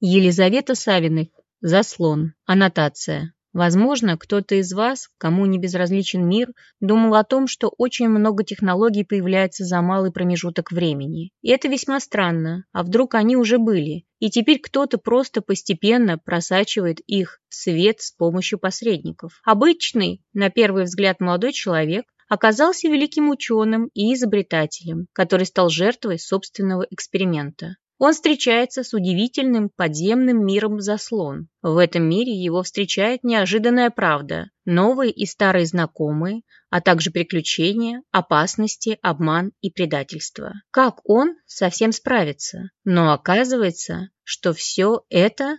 Елизавета Савиных. Заслон. Аннотация. Возможно, кто-то из вас, кому не безразличен мир, думал о том, что очень много технологий появляется за малый промежуток времени. И это весьма странно. А вдруг они уже были? И теперь кто-то просто постепенно просачивает их в свет с помощью посредников. Обычный, на первый взгляд, молодой человек оказался великим ученым и изобретателем, который стал жертвой собственного эксперимента. Он встречается с удивительным подземным миром заслон. В этом мире его встречает неожиданная правда, новые и старые знакомые, а также приключения, опасности, обман и предательство. Как он совсем справится? Но оказывается, что все это